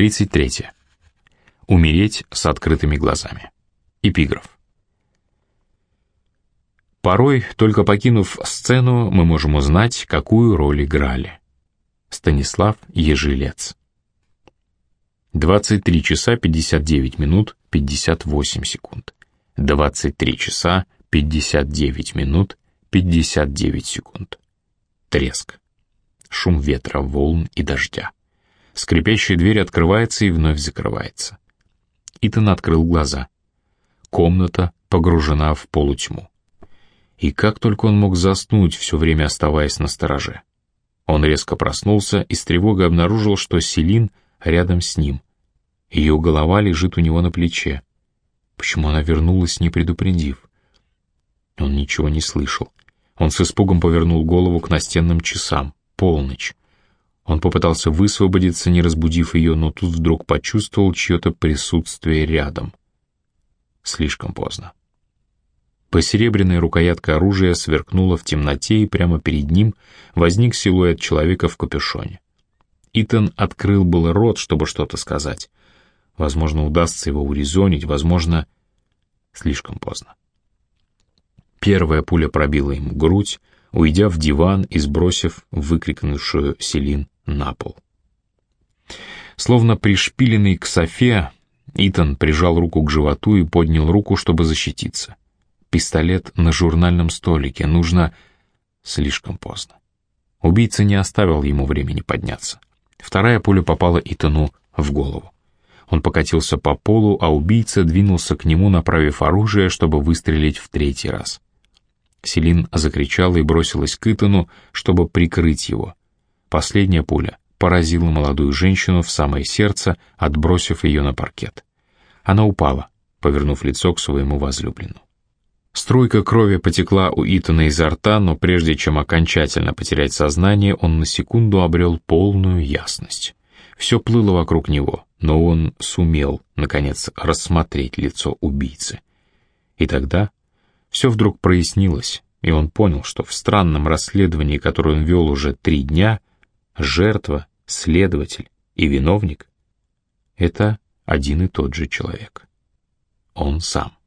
33. Умереть с открытыми глазами. Эпиграф. Порой, только покинув сцену, мы можем узнать, какую роль играли. Станислав Ежелец. 23 часа 59 минут 58 секунд. 23 часа 59 минут 59 секунд. Треск. Шум ветра, волн и дождя. Скрипящая дверь открывается и вновь закрывается. Итан открыл глаза. Комната погружена в полутьму. И как только он мог заснуть, все время оставаясь на стороже. Он резко проснулся и с тревогой обнаружил, что Селин рядом с ним. Ее голова лежит у него на плече. Почему она вернулась, не предупредив? Он ничего не слышал. Он с испугом повернул голову к настенным часам. Полночь. Он попытался высвободиться, не разбудив ее, но тут вдруг почувствовал чье-то присутствие рядом. Слишком поздно. Посеребряная рукоятка оружия сверкнула в темноте, и прямо перед ним возник силуэт человека в капюшоне. Итан открыл был рот, чтобы что-то сказать. Возможно, удастся его урезонить, возможно, слишком поздно. Первая пуля пробила ему грудь, уйдя в диван и сбросив выкрикнувшую Селин на пол. Словно пришпиленный к софе, Итан прижал руку к животу и поднял руку, чтобы защититься. Пистолет на журнальном столике. Нужно... Слишком поздно. Убийца не оставил ему времени подняться. Вторая пуля попала Итану в голову. Он покатился по полу, а убийца двинулся к нему, направив оружие, чтобы выстрелить в третий раз. Селин закричала и бросилась к Итану, чтобы прикрыть его. Последняя пуля поразила молодую женщину в самое сердце, отбросив ее на паркет. Она упала, повернув лицо к своему возлюбленному. Струйка крови потекла у Итана изо рта, но прежде чем окончательно потерять сознание, он на секунду обрел полную ясность. Все плыло вокруг него, но он сумел, наконец, рассмотреть лицо убийцы. И тогда все вдруг прояснилось, и он понял, что в странном расследовании, которое он вел уже три дня, жертва, следователь и виновник — это один и тот же человек. Он сам.